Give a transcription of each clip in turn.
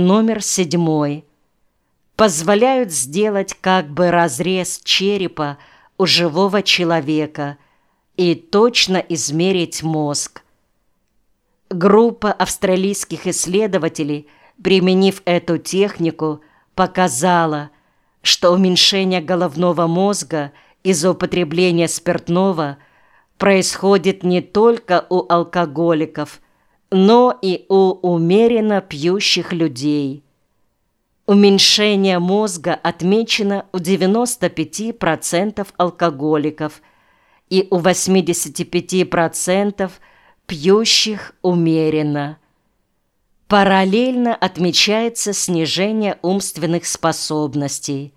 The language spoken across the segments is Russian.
номер седьмой позволяют сделать как бы разрез черепа у живого человека и точно измерить мозг. Группа австралийских исследователей, применив эту технику, показала, что уменьшение головного мозга из-за употребления спиртного происходит не только у алкоголиков, но и у умеренно пьющих людей. Уменьшение мозга отмечено у 95% алкоголиков и у 85% пьющих умеренно. Параллельно отмечается снижение умственных способностей.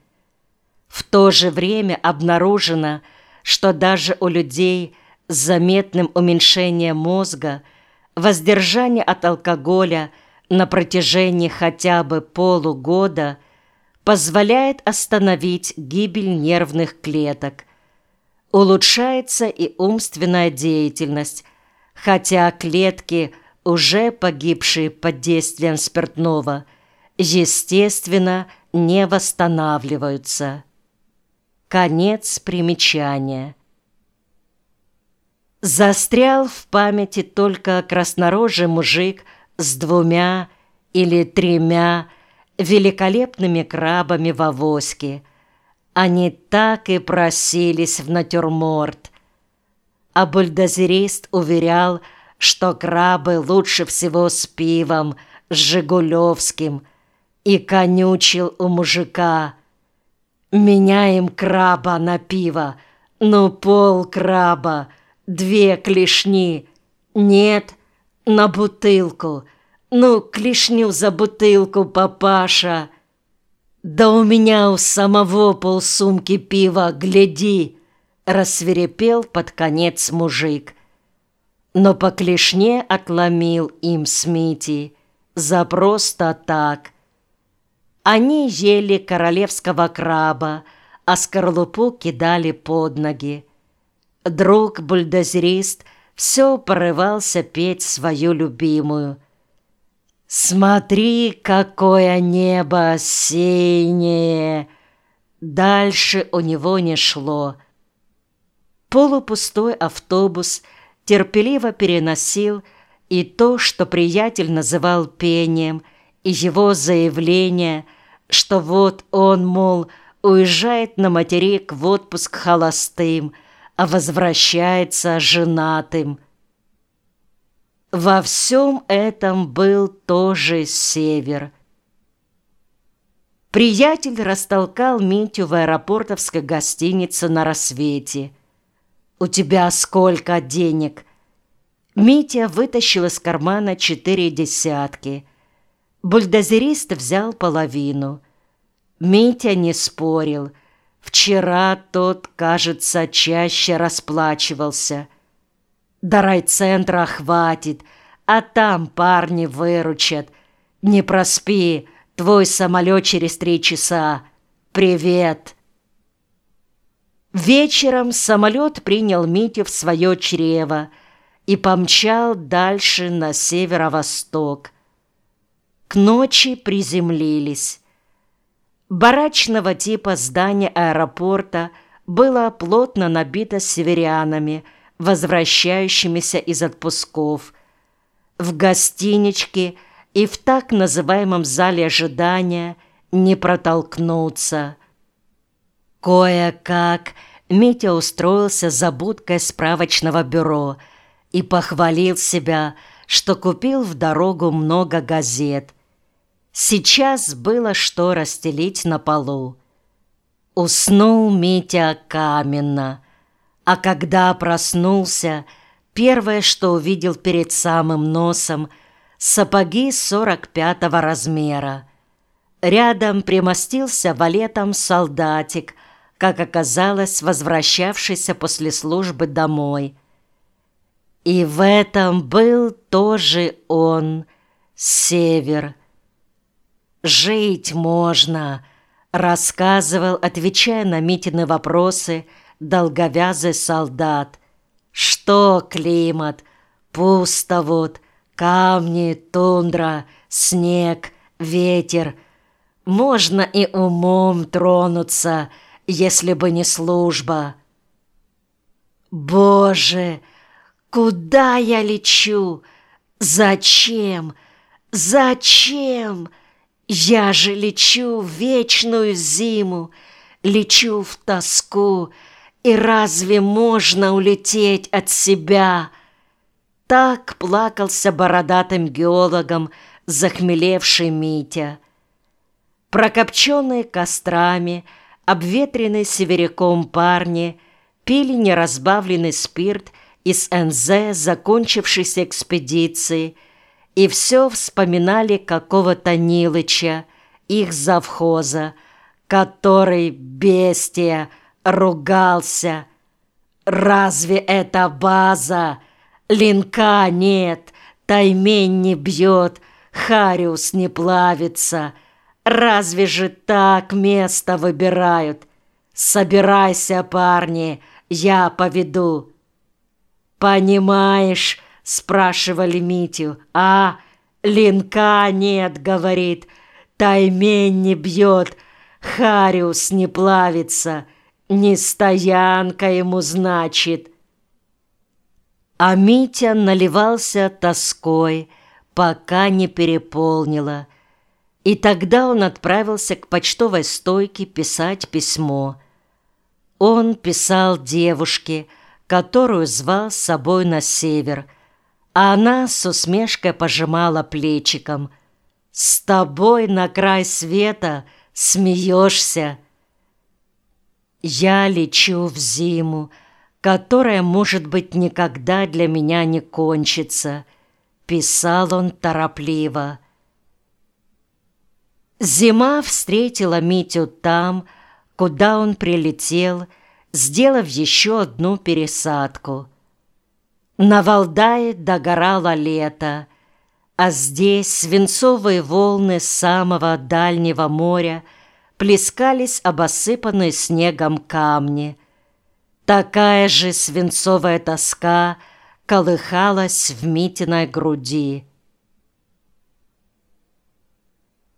В то же время обнаружено, что даже у людей с заметным уменьшением мозга воздержание от алкоголя на протяжении хотя бы полугода позволяет остановить гибель нервных клеток. Улучшается и умственная деятельность, хотя клетки, уже погибшие под действием спиртного, естественно, не восстанавливаются. Конец примечания. Застрял в памяти только краснорожий мужик с двумя или тремя великолепными крабами в авоське. Они так и просились в натюрморт а бульдозерист уверял, что крабы лучше всего с пивом, с Жигулевским, и конючил у мужика. «Меняем краба на пиво, ну пол краба, две клешни, нет, на бутылку, ну клешню за бутылку, папаша». «Да у меня у самого полсумки пива, гляди!» рассверепел под конец мужик. Но по клешне отломил им Смити за просто так. Они ели королевского краба, а скорлупу кидали под ноги. Друг-бульдозерист все порывался петь свою любимую. «Смотри, какое небо синее!» Дальше у него не шло — Полупустой автобус терпеливо переносил и то, что приятель называл пением, и его заявление, что вот он, мол, уезжает на материк в отпуск холостым, а возвращается женатым. Во всем этом был тоже север. Приятель растолкал Митю в аэропортовской гостинице на рассвете – «У тебя сколько денег?» Митя вытащил из кармана четыре десятки. Бульдозерист взял половину. Митя не спорил. Вчера тот, кажется, чаще расплачивался. До райцентра хватит, а там парни выручат. Не проспи, твой самолет через три часа. Привет!» Вечером самолет принял Митю в свое чрево и помчал дальше на северо-восток. К ночи приземлились. Барачного типа здание аэропорта было плотно набито северянами, возвращающимися из отпусков. В гостиничке и в так называемом зале ожидания не протолкнуться – Кое-как Митя устроился за будкой справочного бюро и похвалил себя, что купил в дорогу много газет. Сейчас было что расстелить на полу. Уснул Митя каменно, а когда проснулся, первое, что увидел перед самым носом, сапоги сорок пятого размера. Рядом примостился валетом солдатик – как оказалось, возвращавшийся после службы домой. И в этом был тоже он, Север. «Жить можно», — рассказывал, отвечая на Митины вопросы, долговязый солдат. «Что климат? Пусто вот, камни, тундра, снег, ветер. Можно и умом тронуться, если бы не служба. Боже, куда я лечу? Зачем? Зачем? Я же лечу в вечную зиму, лечу в тоску, и разве можно улететь от себя? Так плакался бородатым геологом захмелевший Митя. Прокопченные кострами, обветренные северяком парни пили неразбавленный спирт из НЗ закончившейся экспедиции и все вспоминали какого-то Нилыча, их завхоза, который, бестия, ругался. «Разве это база? Линка нет, таймень не бьет, Хариус не плавится. Разве же так место выбирают? Собирайся, парни, я поведу». «Понимаешь?» — спрашивали Митю. «А, линка нет, — говорит, — таймень не бьет, Хариус не плавится, не стоянка ему значит». А Митя наливался тоской, пока не переполнило. И тогда он отправился к почтовой стойке писать письмо. Он писал девушке, которую звал с собой на север, а она с усмешкой пожимала плечиком. «С тобой на край света смеешься!» «Я лечу в зиму, которая, может быть, никогда для меня не кончится», — писал он торопливо. Зима встретила Митю там, куда он прилетел, сделав еще одну пересадку. На Валдае догорало лето, а здесь свинцовые волны самого дальнего моря плескались обосыпанные снегом камни. Такая же свинцовая тоска колыхалась в Митиной груди.